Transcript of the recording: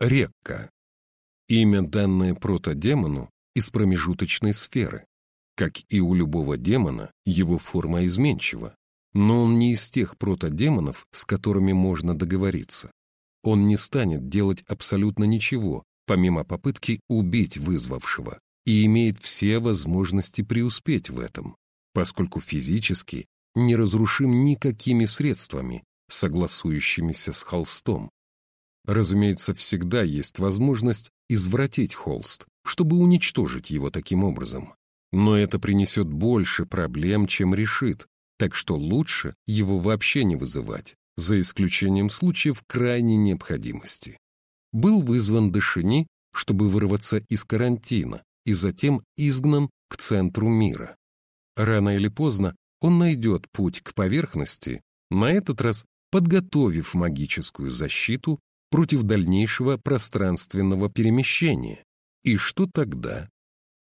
Рекка. Имя, данное протодемону из промежуточной сферы. Как и у любого демона, его форма изменчива. Но он не из тех протодемонов, с которыми можно договориться. Он не станет делать абсолютно ничего, помимо попытки убить вызвавшего, и имеет все возможности преуспеть в этом, поскольку физически неразрушим никакими средствами, согласующимися с холстом. Разумеется, всегда есть возможность извратить холст, чтобы уничтожить его таким образом. Но это принесет больше проблем, чем решит, так что лучше его вообще не вызывать, за исключением случаев крайней необходимости. Был вызван Дашини, чтобы вырваться из карантина, и затем изгнан к центру мира. Рано или поздно он найдет путь к поверхности, на этот раз подготовив магическую защиту против дальнейшего пространственного перемещения. И что тогда?